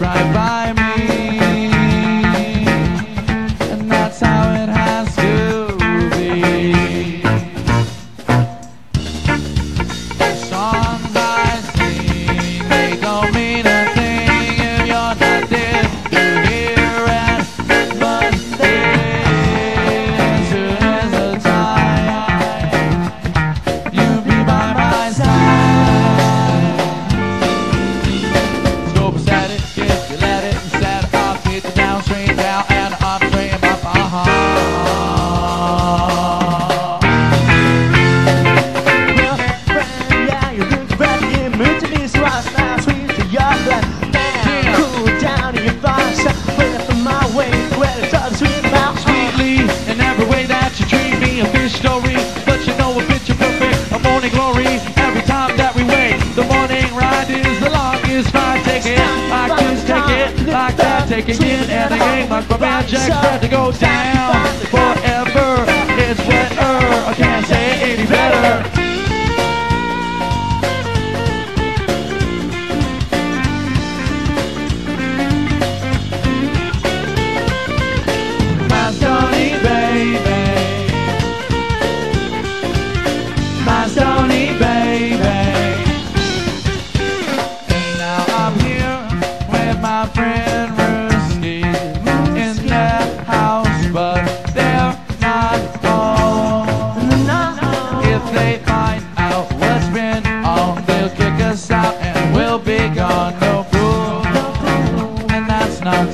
right. taking in, and again like my prepared. Jack's about to go down.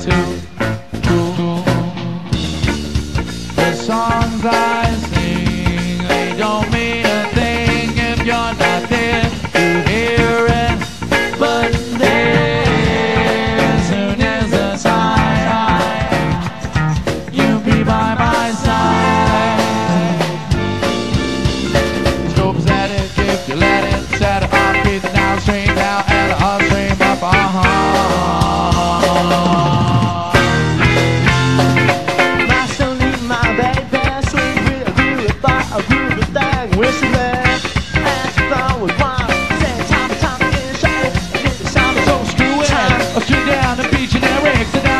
to, the songs I Generic, so